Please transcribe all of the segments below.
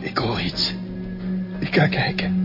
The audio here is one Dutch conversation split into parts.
Ik hoor iets. Ik ga kijken.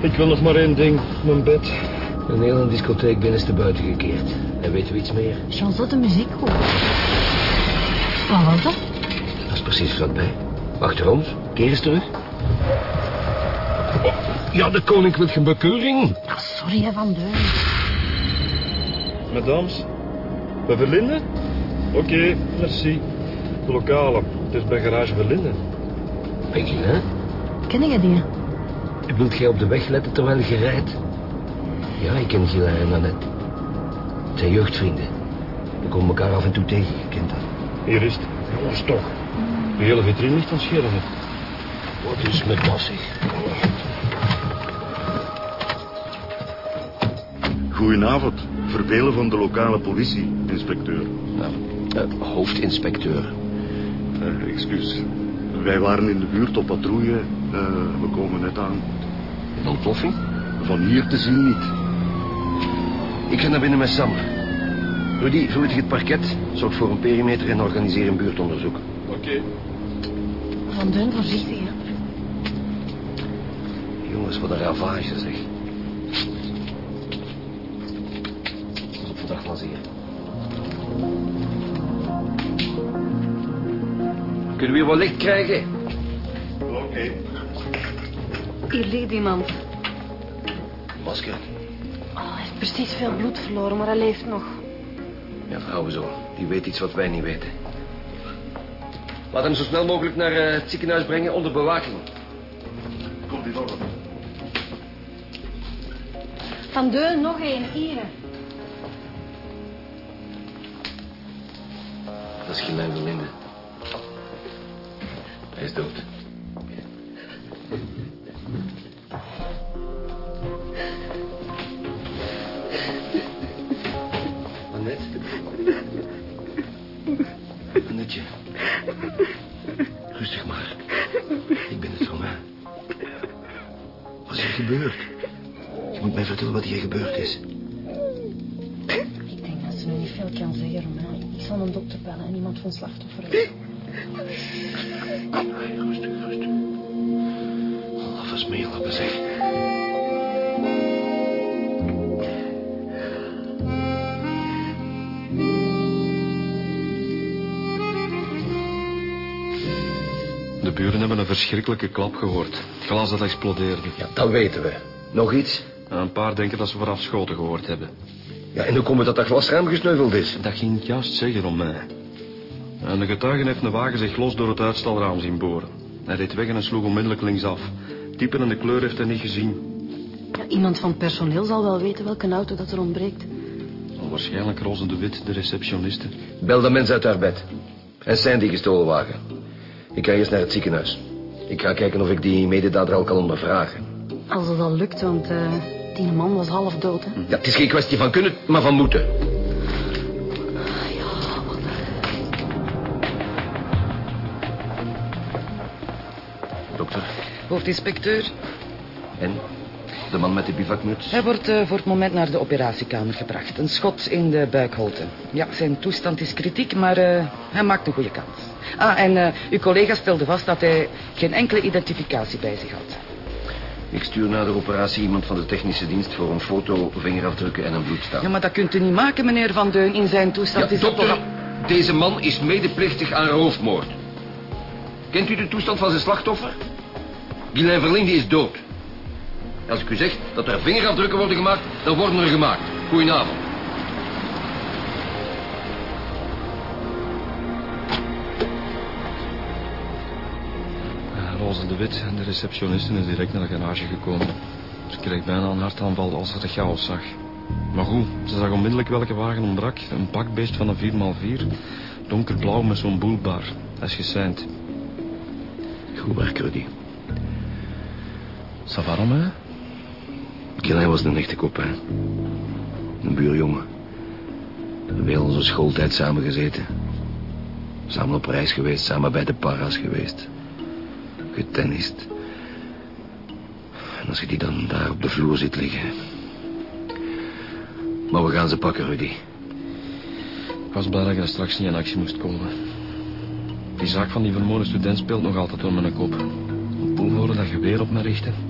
Ik wil nog maar één ding, mijn bed. Een hele discotheek binnenstebuiten gekeerd. En weten we iets meer? Jean zat de muziek goed. Wat was dat? Dat is precies vlakbij. Achter ons. Keer eens terug. Ja, de koninklijke bekeuring. Ah, sorry, hè, Van Deun. Madames, bij Verlinde? Oké, merci. De lokale. Het is bij garage Verlinde. Peggy, hè? Ken je die? Wilt jij op de weg letten terwijl je rijdt? Ja, ik ken Gila en Annette. Het zijn jeugdvrienden. We komen elkaar af en toe tegen, je kent dat. Hier is het. Jongens, toch. De hele vitrine ligt aan schermen. Wat is met dat, zeg? Goedenavond. Verbelen van de lokale politie, inspecteur. Nou, eh, hoofdinspecteur. Eh, excuus. Wij waren in de buurt op patrouille. Eh, we komen net aan. Ontploffing? Van hier te zien niet. Ik ga naar binnen met Sam. Rudy, verwittig het parket. Zorg voor een perimeter en organiseer een buurtonderzoek. Oké. Van Deun, voorzichtig, hè. Jongens, wat een ravage, zeg. Pas op maar zeer. Kunnen we hier wat licht krijgen? Oké. Hier ligt iemand. Masker. Oh, hij heeft precies veel bloed verloren, maar hij leeft nog. Ja, vrouwen zo. Die weet iets wat wij niet weten. Laat hem zo snel mogelijk naar eh, het ziekenhuis brengen onder bewaking. Komt in orde. Van Deun, nog één, hier. Dat is Gilijn de Linde. Hij is dood. Rustig maar. Ik ben het van mij. Wat is er gebeurd? Je moet mij vertellen wat hier gebeurd is. Ik denk dat ze nu niet veel kan zeggen, Romain. Ik zal een dokter bellen en iemand van slachtoffer. Rustig, rustig. Laffe smeerlappen, zeg. De buren hebben een verschrikkelijke klap gehoord. Het glas dat explodeerde. Ja, dat weten we. Nog iets? Een paar denken dat ze vooraf schoten gehoord hebben. Ja, en hoe komt het dat dat glasraam gesneuveld is? Dat ging ik juist zeggen om mij. En de getuige heeft een wagen zich los door het uitstalraam zien boren. Hij reed weg en sloeg onmiddellijk linksaf. Typen en de kleur heeft hij niet gezien. Ja, iemand van het personeel zal wel weten welke auto dat er ontbreekt. Waarschijnlijk Roze de Wit, de receptioniste. Bel de mensen uit haar bed. En zijn die gestolen wagen. Ik ga eerst naar het ziekenhuis. Ik ga kijken of ik die mededader al kan ondervragen. Als het al lukt, want eh, die man was half dood, hè. Ja, het is geen kwestie van kunnen, maar van moeten. Dokter, Hoofdinspecteur, en? De man met de bivakmuts? hij wordt eh, voor het moment naar de operatiekamer gebracht. Een schot in de buikholte. Ja, zijn toestand is kritiek, maar eh, hij maakt een goede kans. Ah, en eh, uw collega stelde vast dat hij geen enkele identificatie bij zich had. Ik stuur na de operatie iemand van de technische dienst voor een foto, vingerafdrukken en een bloedstap. Ja, maar dat kunt u niet maken, meneer Van Deun. In zijn toestand Ja, is dokter, toch... deze man is medeplichtig aan roofmoord. Kent u de toestand van zijn slachtoffer? Guylain Verlinde is dood. Als ik u zeg dat er vingerafdrukken worden gemaakt, dan worden er gemaakt. Goedenavond. Eh, Roze de Wit en de receptioniste is direct naar de garage gekomen. Ze kreeg bijna een hartaanval als ze de chaos zag. Maar goed, ze zag onmiddellijk welke wagen ontbrak. Een pakbeest van een 4x4. Donkerblauw met zo'n boelbar. Dat is geseind. Goed werk, Rudy. Ça va, Romain? Gilijn was een echte kop. Een buurjongen. We hebben heel onze schooltijd samen gezeten. Samen op reis geweest, samen bij de paras geweest. Getennist. En als je die dan daar op de vloer ziet liggen... Maar we gaan ze pakken, Rudy. Ik was blij dat je straks niet in actie moest komen. Die zaak van die vermoorde student speelt nog altijd door mijn kop. Hoe hoorde dat geweer op me richten?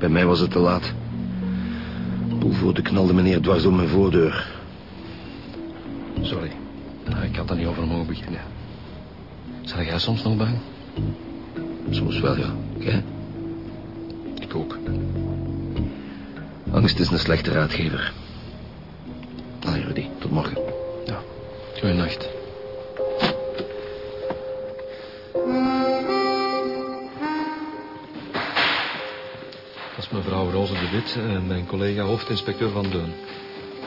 Bij mij was het te laat. Poelvoorde knalde meneer dwars door mijn voordeur. Sorry. Nou, ik had er niet over mogen beginnen. Zal jij soms nog bang? Soms wel, ja. Jij? Ik ook. Angst is een slechte raadgever. Allee, Rudy, tot morgen. Ja. Goeienacht. Dat mevrouw Roze de Wit en mijn collega hoofdinspecteur Van Deun.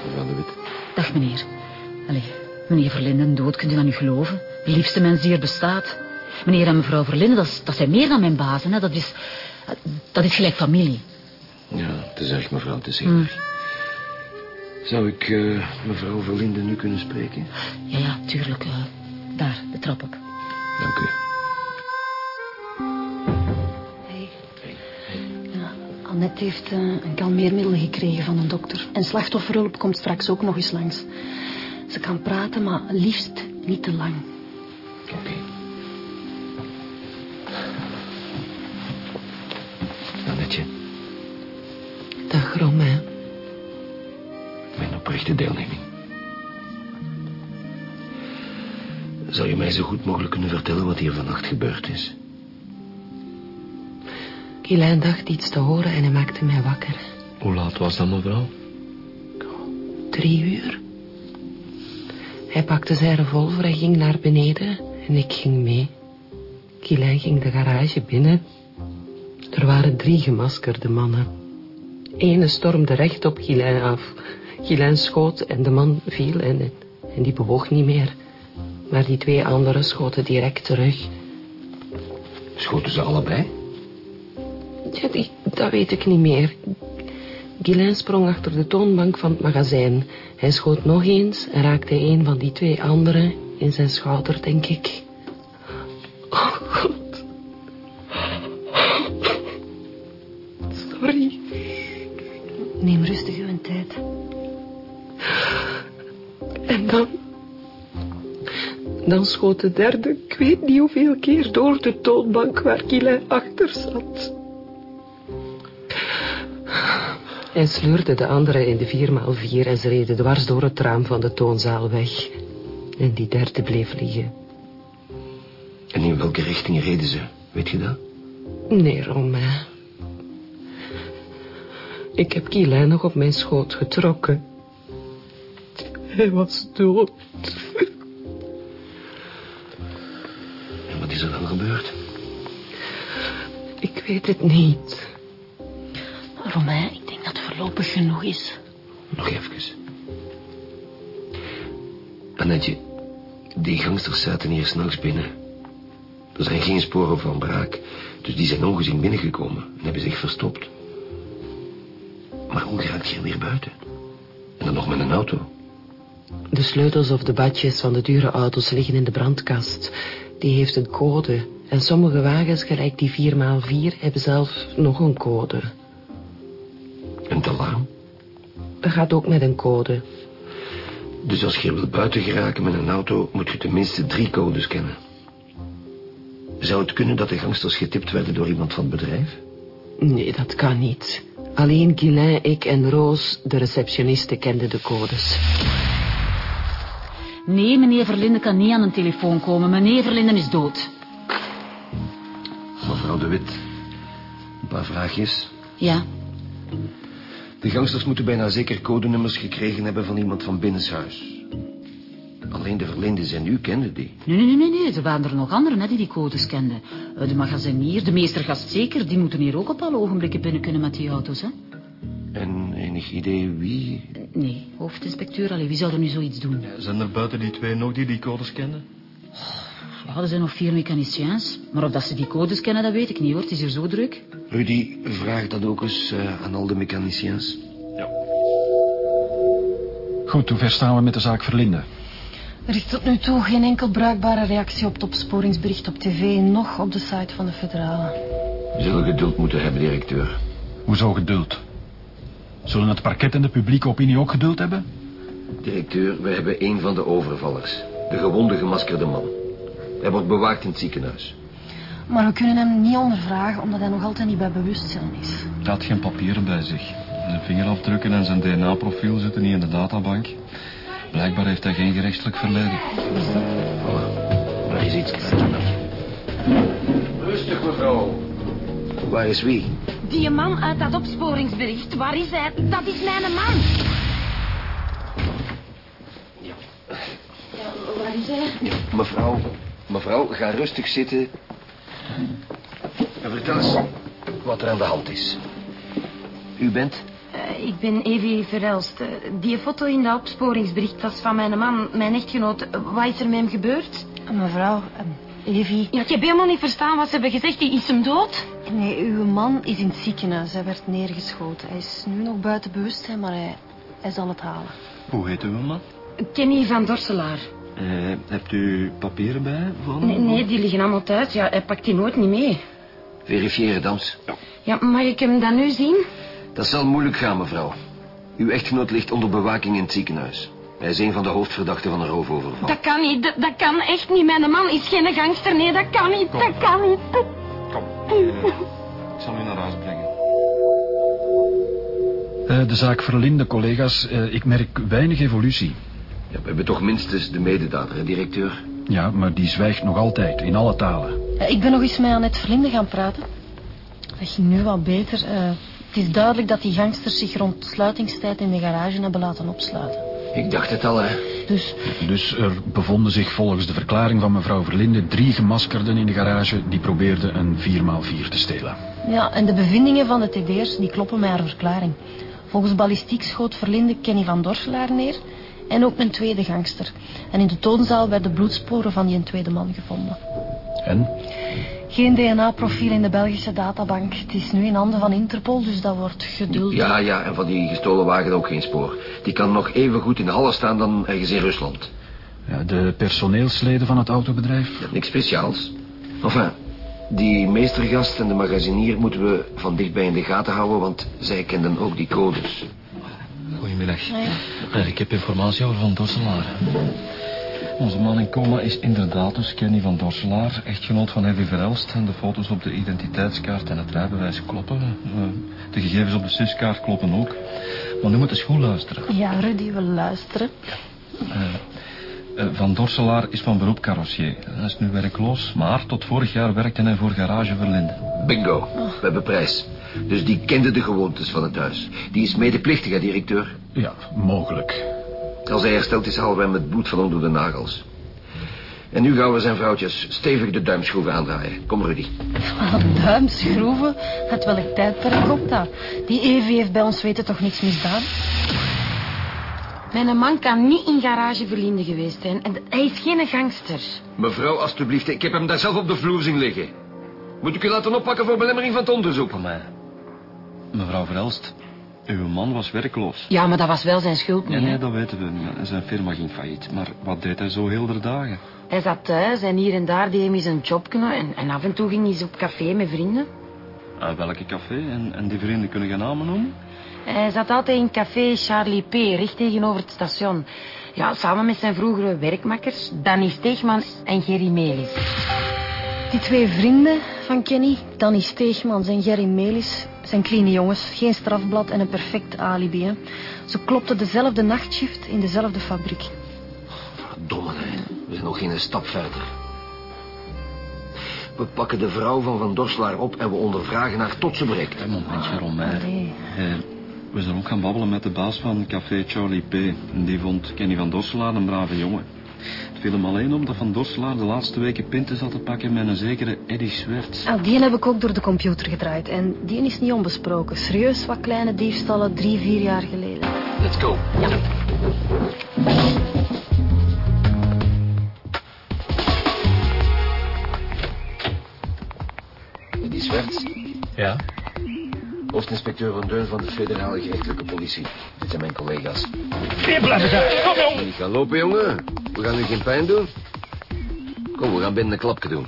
Mevrouw de Wit. Dag, meneer. Allee, meneer Verlinden dood, kunt u dat nu geloven? De liefste mens die er bestaat. Meneer en mevrouw Verlinden, dat, dat zijn meer dan mijn bazen, hè. Dat is, dat is gelijk familie. Ja, het is erg, mevrouw, het is heel erg. Zou ik eh, mevrouw Verlinde nu kunnen spreken? Ja, ja, tuurlijk. eh, daar, de trap op. Dank u. Annette heeft eh, een kalmeermiddel gekregen van een dokter. En slachtofferhulp komt straks ook nog eens langs. Ze kan praten, maar liefst niet te lang. Oké. Annetje, Dag, Romain. mijn oprechte deelneming. Zou je mij zo goed mogelijk kunnen vertellen wat hier vannacht gebeurd is? Guylain dacht iets te horen en hij maakte mij wakker. Hoe laat was dat, mevrouw? Drie uur. Hij pakte zijn revolver en ging naar beneden en ik ging mee. Guylain ging de garage binnen. Er waren drie gemaskerde mannen. Ene stormde recht op Guylain af. Guylain schoot en de man viel en, en die bewoog niet meer. Maar die twee anderen schoten direct terug. Schoten ze allebei? Ja, dat weet ik niet meer. Guylain sprong achter de toonbank van het magazijn. Hij schoot nog eens en raakte een van die twee anderen in zijn schouder, denk ik. Oh, God. Sorry. Neem rustig uw tijd. En dan... Dan schoot de derde, ik weet niet hoeveel keer, door de toonbank waar Guylain achter zat. Hij sleurde de andere in de 4x4 en ze reden dwars door het raam van de toonzaal weg. En die derde bleef liggen. En in welke richting reden ze? Weet je dat? Nee, Romain. Ik heb Guylain nog op mijn schoot getrokken. Hij was dood. En wat is er dan gebeurd? Ik weet het niet. Romain, voorlopig genoeg is. Nog even. Annetje, die gangsters zaten hier s'nachts binnen. Er zijn geen sporen van braak. Dus die zijn ongezien binnengekomen en hebben zich verstopt. Maar hoe geraakt je er weer buiten? En dan nog met een auto. De sleutels of de badjes van de dure auto's liggen in de brandkast. Die heeft een code. En sommige wagens, gelijk die 4x4, hebben zelf nog een code. Een alarm. Dat gaat ook met een code. Dus als je wilt buiten geraken met een auto... moet je tenminste drie codes kennen. Zou het kunnen dat de gangsters getipt werden door iemand van het bedrijf? Nee, dat kan niet. Alleen Guylain, ik en Roos, de receptioniste, kenden de codes. Nee, meneer Verlinden kan niet aan een telefoon komen. Meneer Verlinden is dood. Mevrouw de Wit, een paar vraagjes. Ja, De gangsters moeten bijna zeker codenummers gekregen hebben van iemand van binnenshuis. Alleen de verlinders en u kenden die. Nee, nee, nee, nee. Er waren er nog anderen hè, die die codes kenden. Eh, De magazinier, de meestergast zeker. Die moeten hier ook op alle ogenblikken binnen kunnen met die auto's, hè. En Enig idee wie? Nee, hoofdinspecteur, allee, wie zou er nu zoiets doen? Zijn er buiten die twee nog die die codes kennen? Ja, er zijn nog vier mechaniciens. Maar of dat ze die codes kennen, dat weet ik niet hoor. Het is hier zo druk. Rudy, vraag dat ook eens eh, aan al de mechaniciens. Goed, hoe ver staan we met de zaak Verlinde? Er is tot nu toe geen enkel bruikbare reactie op het opsporingsbericht op tv... nog op de site van de federale. We zullen geduld moeten hebben, directeur. Hoezo geduld? Zullen het parket en de publieke opinie ook geduld hebben? Directeur, we hebben een van de overvallers. De gewonde gemaskerde man. Hij wordt bewaakt in het ziekenhuis. Maar we kunnen hem niet ondervragen... omdat hij nog altijd niet bij bewustzijn is. Hij had geen papieren bij zich. Zijn vingerafdrukken en zijn DNA-profiel zitten niet in de databank. Blijkbaar heeft hij geen gerechtelijk verleden. Daar is iets. Rustig, mevrouw. Waar is wie? Die man uit dat opsporingsbericht, waar is hij? Dat is mijn man. waar is hij? Mevrouw, mevrouw, ga rustig zitten. En vertel eens wat er aan de hand is. U bent? Eh, ik ben Evie Verelst. Die foto in dat opsporingsbericht, is van mijn man, mijn echtgenoot. Wat is er met hem gebeurd? Mevrouw, eh, Evie... Ja, ik heb helemaal niet verstaan wat ze hebben gezegd. Is hem dood? Nee, uw man is in het ziekenhuis. Hij werd neergeschoten. Hij is nu nog buiten bewustzijn, maar hij, hij zal het halen. Hoe heet uw man? Kenny van Dorselaar. Eh, hebt u papieren bij van? Nee, nee, die liggen allemaal thuis. Ja, hij pakt die nooit niet mee. Verifiëren, dans. Ja, mag ik hem dan nu zien? Dat zal moeilijk gaan, mevrouw. Uw echtgenoot ligt onder bewaking in het ziekenhuis. Hij is een van de hoofdverdachten van een roofoverval. Dat kan niet, dat, dat kan echt niet. Mijn man is geen gangster. Nee, dat kan niet, dat kan niet. Kom. Ik zal u naar huis brengen. Eh, de zaak Verlinde, collega's. eh, ik merk weinig evolutie. Ja, we hebben toch minstens de mededader, hè, directeur? Ja, maar die zwijgt nog altijd, in alle talen. Ja, ik ben nog eens met Annette Verlinde gaan praten. Dat ging nu wat beter. Eh, het is duidelijk dat die gangsters zich rond sluitingstijd in de garage hebben laten opsluiten. Ik dacht het al, hè. Dus Dus er bevonden zich volgens de verklaring van mevrouw Verlinde... drie gemaskerden in de garage die probeerden een 4x4 te stelen. Ja, en de bevindingen van de TD'ers die kloppen met haar verklaring. Volgens ballistiek schoot Verlinde Kenny van Dorselaar neer en ook een tweede gangster. En in de toonzaal werden bloedsporen van die tweede man gevonden. En? Geen DNA-profiel in de Belgische databank. Het is nu in handen van Interpol, dus dat wordt geduld. Ja, ja, en van die gestolen wagen ook geen spoor. Die kan nog even goed in Halle staan dan ergens in Rusland. Ja, de personeelsleden van het autobedrijf? Niks speciaals. Enfin, die meestergast en de magazinier moeten we van dichtbij in de gaten houden, want zij kenden ook die codes. Goedemiddag. Eh, ik heb informatie over Van Dorselaar. Onze man in coma is inderdaad dus Kenny van Dorselaar, echtgenoot van Heavy Verelst. En de foto's op de identiteitskaart en het rijbewijs kloppen. Eh, De gegevens op de SIS-kaart kloppen ook. Maar nu moet eens goed luisteren. Ja, Rudy, we luisteren. Eh, van Dorselaar is van beroep carrossier. Hij is nu werkloos, maar tot vorig jaar werkte hij voor Garage Verlinde. Bingo, we hebben prijs. Dus die kende de gewoontes van het huis. Die is medeplichtig, hè, directeur? Ja, mogelijk. Als hij hersteld is, halen we hem met bloed van onder de nagels. En nu gaan we zijn vrouwtjes stevig de duimschroeven aandraaien. Kom, Rudy. Duimschroeven? Uit welk tijdperk komt dat? Die Evie heeft bij ons weten toch niks misdaan? Mijn man kan niet in garage Verlinde geweest zijn. En hij is geen gangster. Mevrouw, alstublieft, ik heb hem daar zelf op de vloer zien liggen. Moet ik u laten oppakken voor belemmering van het onderzoek? Van mij. Mevrouw Verelst, uw man was werkloos. Ja, maar dat was wel zijn schuld Ja, niet. hè. nee, dat weten we. Ja, Zijn firma ging failliet. Maar wat deed hij zo heel de dagen? Hij zat thuis en hier en daar deed hij een jobje. En, en af en toe ging hij eens op café met vrienden. Uit welke café? En, en die vrienden kunnen geen namen noemen? Hij zat altijd in café Charlie P. recht tegenover het station. Ja, samen met zijn vroegere werkmakkers, Danny Steegman en Gerry Melis. Die twee vrienden van Kenny, Danny Steegmans en Gerry Melis, zijn clean jongens. Geen strafblad en een perfect alibi. Hè. Ze klopten dezelfde nachtshift in dezelfde fabriek. Verdomme, hè. We zijn nog geen stap verder. We pakken de vrouw van Van Dorselaar op en we ondervragen haar tot ze breekt. Een momentje. Eh, we zijn ook gaan babbelen met de baas van café Charlie P. En Die vond Kenny van Dorselaar een brave jongen. Het viel hem alleen om dat Van Dorselaar de laatste weken pinten zat te pakken met een zekere Eddie Swerts. Ah, die heb ik ook door de computer gedraaid. En die is niet onbesproken. Serieus wat kleine diefstallen drie, vier jaar geleden. Let's go. Die Zwerts, Ja? hoofdinspecteur Van Deun van de federale gerechtelijke politie. Dit zijn mijn collega's. Hier blijven. Kom, jong. Niet gaan lopen, jongen. We gaan u geen pijn doen. Kom, we gaan binnen een klapje doen.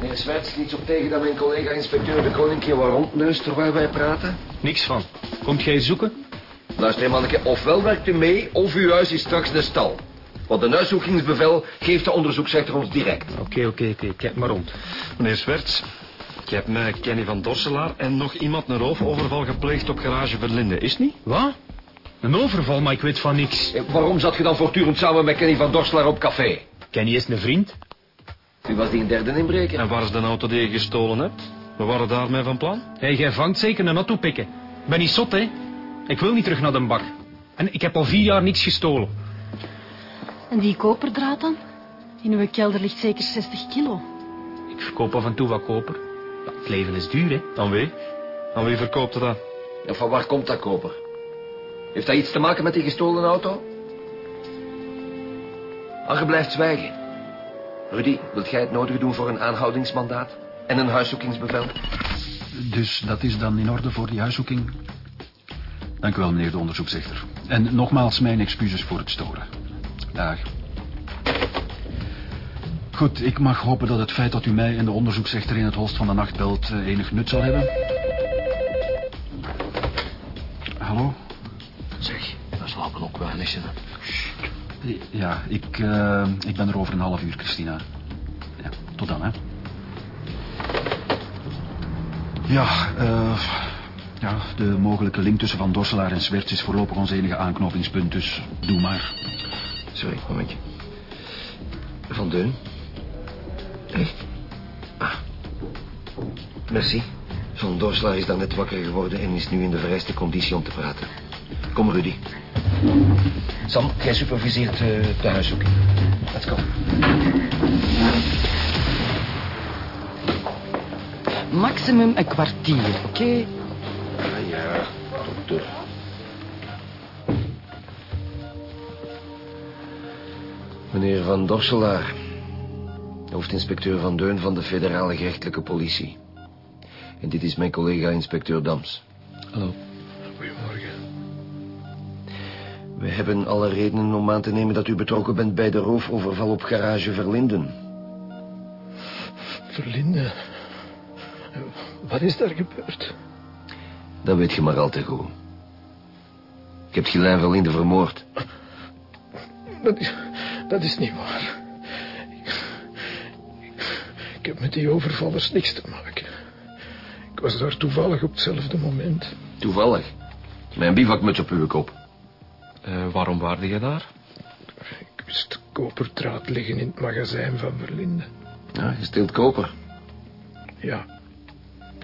Meneer Zwerts, niets op tegen dat mijn collega-inspecteur de koning hier wat rondneust terwijl wij praten? Niks van. Komt jij zoeken? Luister, manneke, ofwel werkt u mee, of uw huis is straks de stal. Want een huiszoekingsbevel geeft de onderzoeksrechter ons direct. Oké, oké, oké. Kijk maar rond. Meneer Swerts, je hebt met Kenny van Dorselaar en nog iemand een roofoverval gepleegd op garage Verlinde, is niet? Wat? Een overval, maar ik weet van niks. Eh, waarom zat je dan voortdurend samen met Kenny van Dorselaar op café? Kenny is een vriend. U was die een derde inbreker. En waar is de auto die je gestolen hebt? We waren daarmee van plan. Hé, jij vangt zeker een auto pikken. Ik ben niet zot, hè. Ik wil niet terug naar de bak. En ik heb al vier jaar niks gestolen. En die koperdraad dan? In uw kelder ligt zeker 60 kilo. Ik verkoop af en toe wat koper. Ja, het leven is duur, hè. Aan wie? Aan wie verkoopt dat? En van waar komt dat koper? Heeft dat iets te maken met die gestolen auto? Ange blijft zwijgen. Rudy, wilt jij het nodige doen voor een aanhoudingsmandaat? En een huiszoekingsbevel? Dus dat is dan in orde voor die huiszoeking? Dank u wel, meneer de onderzoeksrechter. En nogmaals mijn excuses voor het storen. Dag. Goed, ik mag hopen dat het feit dat u mij en de onderzoeksrechter in het holst van de nacht belt eh, enig nut zal hebben. Hallo? Ja, ik, eh, ik ben er over een half uur, Christina. Ja, tot dan, hè. Ja, eh, ja, de mogelijke link tussen Van Dorselaar en Swerts is voorlopig ons enige aanknopingspunt, dus doe maar. Sorry, momentje. Van Deun? Echt? Ah. Merci. Van Dorselaar is dan net wakker geworden en is nu in de vereiste conditie om te praten. Kom, Rudy. Sam, jij superviseert eh, de huiszoeking. Let's go. Maximum een kwartier, oké? Ah ja, dokter. Meneer Van Dorselaar, hoofdinspecteur Van Deun van de federale gerechtelijke politie. En dit is mijn collega inspecteur Dams. Hallo. We hebben alle redenen om aan te nemen dat u betrokken bent bij de roofoverval op garage Verlinden. Verlinde. Wat is daar gebeurd? Dat weet je maar al te goed. Ik heb Gilijn Verlinde vermoord. Dat is, dat is niet waar. Ik, ik heb met die overvallers niks te maken. Ik was daar toevallig op hetzelfde moment. Toevallig. Mijn bivakmuts op uw kop. Eh, waarom waarde je daar? Ik wist koperdraad liggen in het magazijn van Verlinde. Ja, je steelt koper. Ja,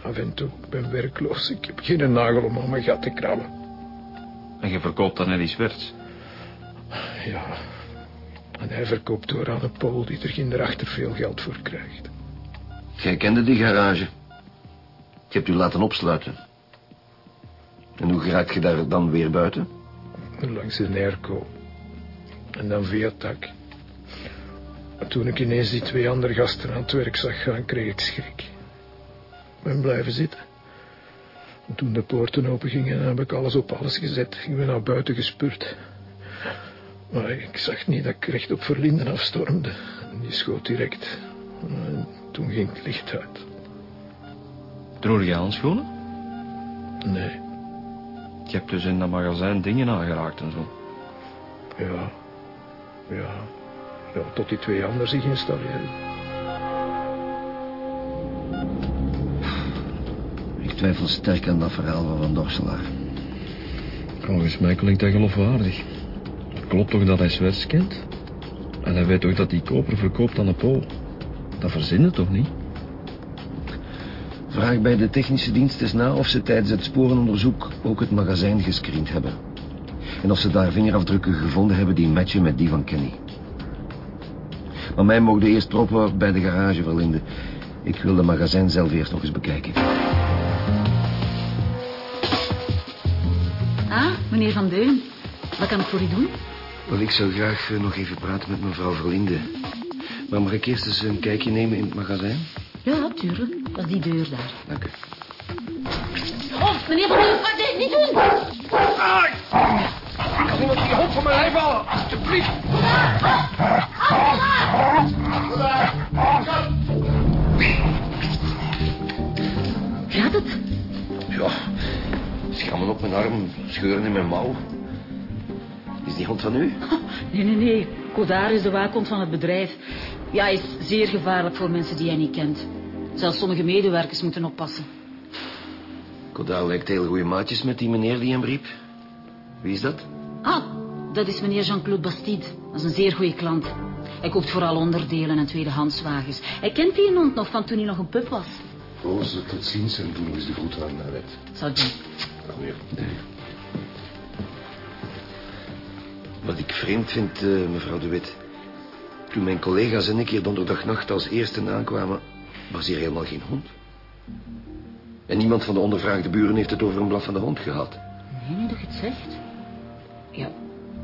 af en toe. Ik ben werkloos. Ik heb geen nagel om aan mijn gat te krabben. En je verkoopt dan Eddie Swerts. Ja, en hij verkoopt door aan een Pool die er geen erachter veel geld voor krijgt. Jij kende die garage. Je hebt u laten opsluiten. En hoe geraakt je daar dan weer buiten? Langs de airco. En dan via tak. Toen ik ineens die twee andere gasten aan het werk zag gaan, kreeg ik schrik. Ik ben blijven zitten. En toen de poorten open gingen, heb ik alles op alles gezet. Ik ben naar buiten gespurt. Maar ik zag niet dat ik recht op Verlinden afstormde. En die schoot direct. En toen ging het licht uit. Droeg je handschoenen? Nee, Je hebt dus in dat magazijn dingen aangeraakt en zo. ja. Ja. Ja, tot die twee anderen zich installeren. Ik twijfel sterk aan dat verhaal van Van Dorselaar. Volgens mij klinkt dat geloofwaardig. Klopt toch dat hij kent? En hij weet toch dat hij koper verkoopt aan de Pool? Dat verzinnen toch niet? Vraag bij de technische dienst eens na of ze tijdens het sporenonderzoek ook het magazijn gescreend hebben. En of ze daar vingerafdrukken gevonden hebben die matchen met die van Kenny. Maar mij mogen eerst proppen bij de garage verlinden. Ik wil de magazijn zelf eerst nog eens bekijken. Ah, meneer Van Deun. Wat kan ik voor u doen? Wel, ik zou graag eh, nog even praten met mevrouw Verlinde. Maar mag ik eerst eens een kijkje nemen in het magazijn? Ja, tuurlijk. Dat is die deur daar. Dank u. Oh, meneer Van wat nee, niet doen! Kan iemand die hond van mijn lijf halen? Alsjeblieft. Gaat het? Ja, schammen op mijn arm, scheuren in mijn mouw. Is die hond van u? Nee, nee, nee. Kodar is de waakhond van het bedrijf. Ja, hij is zeer gevaarlijk voor mensen die hij niet kent. Zelfs sommige medewerkers moeten oppassen. Kodal lijkt heel goede maatjes met die meneer die hem riep. Wie is dat? Ah, dat is meneer Jean-Claude Bastide. Dat is een zeer goede klant. Hij koopt vooral onderdelen en tweedehandswagens. Hij kent die hond nog van toen hij nog een pup was. Roos, tot ziens en doe nog eens de groet aan naar het. Zal doen. Dag weer. Wat ik vreemd vind, eh, mevrouw de Wit. Toen mijn collega's en ik hier donderdagnacht als eerste aankwamen... was hier helemaal geen hond. En niemand van de ondervraagde buren heeft het over een blaffende hond gehad. Nee, nee, dat je het zegt. Ja,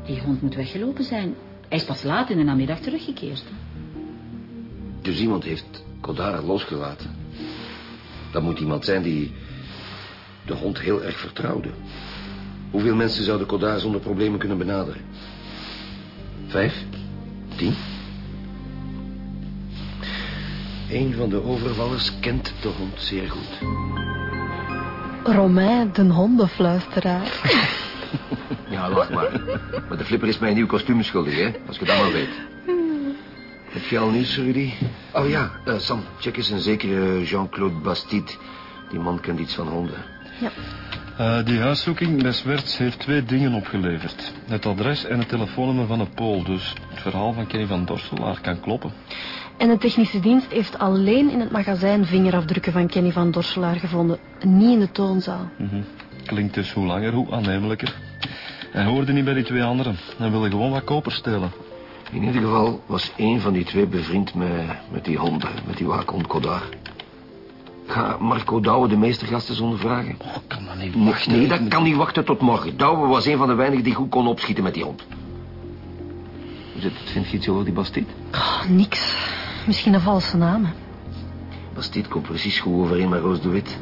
die hond moet weggelopen zijn. Hij is pas laat in de namiddag teruggekeerd. hè. Dus iemand heeft Kodar losgelaten. Dat moet iemand zijn die de hond heel erg vertrouwde. Hoeveel mensen zouden Kodar zonder problemen kunnen benaderen? Vijf? Tien? Een van de overvallers kent de hond zeer goed. Romain, de hondenfluisteraar. Ja, lach maar. Maar de flipper is mij een nieuw kostuum schuldig, hè? Als je dat maar weet. Heb je al nieuws, Rudy? Oh ja, eh, Sam, check eens een zekere Jean-Claude Bastide. Die man kent iets van honden. Eh, die huiszoeking bij Swerts heeft twee dingen opgeleverd. Het adres en het telefoonnummer van een Pool. Dus het verhaal van Kenny van Dorselaar kan kloppen. En de technische dienst heeft alleen in het magazijn vingerafdrukken van Kenny van Dorselaar gevonden. Niet in de toonzaal. Mhm. Klinkt dus hoe langer, hoe aannemelijker. Hij hoorde niet bij die twee anderen. Hij wilde gewoon wat koper stelen. In ieder geval was één van die twee bevriend met, met die honden, met die waakhond Kodar. Ga Marco Douwe de meestergasten zonder vragen. Oh, kan dat niet Nee, wachten. nee, dat kan niet wachten tot morgen. Douwe was een van de weinigen die goed kon opschieten met die hond. Zit je iets over die Bastide? Oh, niks. Misschien een valse naam. Bastide komt precies goed overeen met Roos de Wit.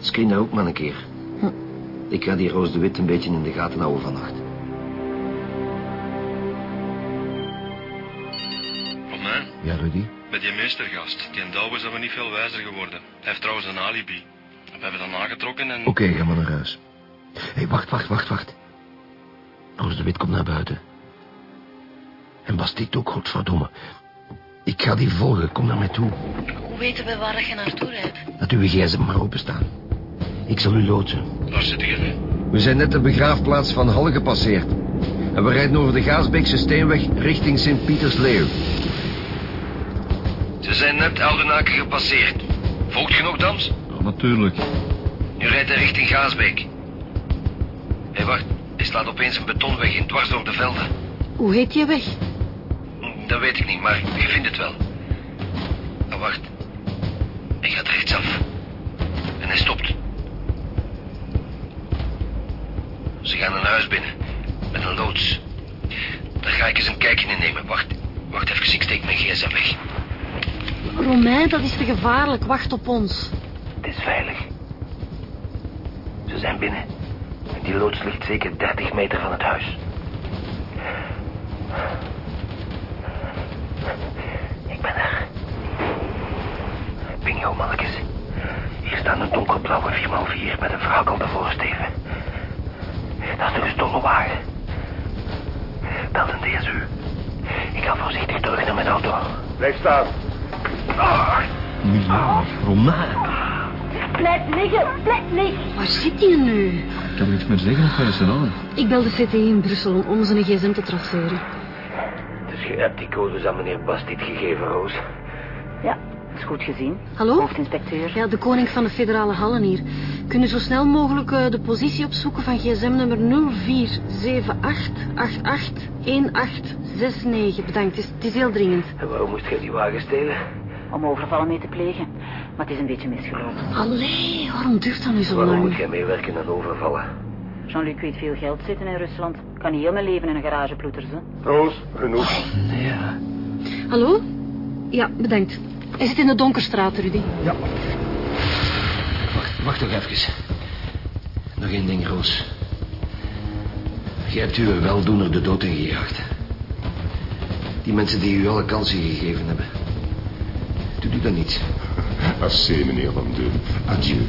Screen haar ook maar een keer. Hm. Ik ga die Roos de Wit een beetje in de gaten houden vannacht. Romain, Ja, Rudy? bij die meestergast. Die en Douwe zijn we niet veel wijzer geworden. Hij heeft trouwens een alibi. We hebben dat nagetrokken en... Oké, ga maar naar huis. Hé, hey, wacht, wacht, wacht, wacht. Roos de Wit komt naar buiten. En Bastide ook, godverdomme. Ik ga die volgen, kom naar mij toe. Hoe weten we waar je naartoe rijdt? Laat uw gsm maar openstaan. Ik zal u loodsen. Waar zit je nu? We zijn net de begraafplaats van Halle gepasseerd. En we rijden over de Gaasbeekse Steenweg richting Sint-Pietersleeuw. Ze zijn net Oudenaken gepasseerd. Volgt je nog, Dams? Ja, natuurlijk. Nu rijdt hij richting Gaasbeek. Hé, hey, wacht. Hij slaat opeens een betonweg in, dwars door de velden. Hoe heet je weg? Dat weet ik niet, maar je vindt het wel. Maar wacht. Hij gaat rechtsaf. En hij stopt. Ze gaan een huis binnen. Met een loods. Daar ga ik eens een kijkje in nemen. Wacht. Wacht even, ik steek mijn gsm weg. Romain, dat is te gevaarlijk. Wacht op ons. Het is veilig. Ze zijn binnen. En die loods ligt zeker 30 meter van het huis. Ik ben er. Bingo, mannetjes. Hier staat een donkerblauwe 4x4 met een verhakkelde voorsteven. Dat is de gestolen wagen. Belt een DSU. Ik ga voorzichtig terug naar mijn auto. Blijf staan. Milan, Romain. Blijf liggen. Blijf liggen. Waar zit je nu? Ik kan niets meer zeggen is er aan? Ik bel de CTI in Brussel om onze gsm te traceren. Dus je hebt die codes aan meneer Bastid gegeven, Roos. Ja, goed gezien. Hallo? Hoofdinspecteur. Ja, de koning van de federale hallen hier. Kun je zo snel mogelijk eh, de positie opzoeken van gsm-nummer 0478881869. Bedankt, het is, het is heel dringend. En waarom moest jij die wagen stelen? Om overvallen mee te plegen. Maar het is een beetje misgelopen. Allee, waarom duurt dat nu zo Waarom moet lang? jij meewerken aan overvallen? Jean-Luc weet veel geld zitten in Rusland. Kan niet heel mijn leven in een garage ploeteren, hè. Roos, genoeg. Ja. Hallo? Ja, bedankt. Hij zit in de Donkerstraat, Rudy. Wacht, wacht nog even. Nog één ding, Roos. Jij hebt uw weldoener de dood ingejaagd. Die mensen die u alle kansen gegeven hebben. Doet u dat niet? Assez, meneer Van Deun. Adieu.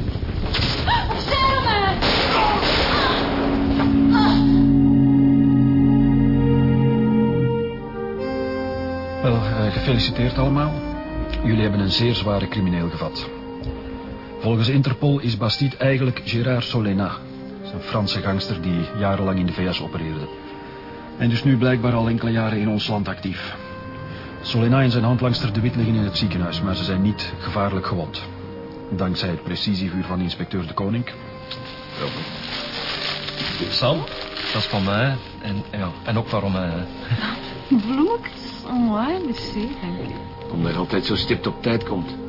Wel, eh, gefeliciteerd allemaal. Jullie hebben een zeer zware crimineel gevat. Volgens Interpol is Bastide eigenlijk Gérard Solena. Een Franse gangster die jarenlang in de VS opereerde. En dus nu blijkbaar al enkele jaren in ons land actief. Solena en zijn handlangster de Wit liggen in het ziekenhuis, maar ze zijn niet gevaarlijk gewond. Dankzij het precisievuur van inspecteur De Koning. Sam, dat is van mij. En, ja, en ook waarom. Bloemetjes? Oh, merci. Omdat je altijd zo stipt op tijd komt.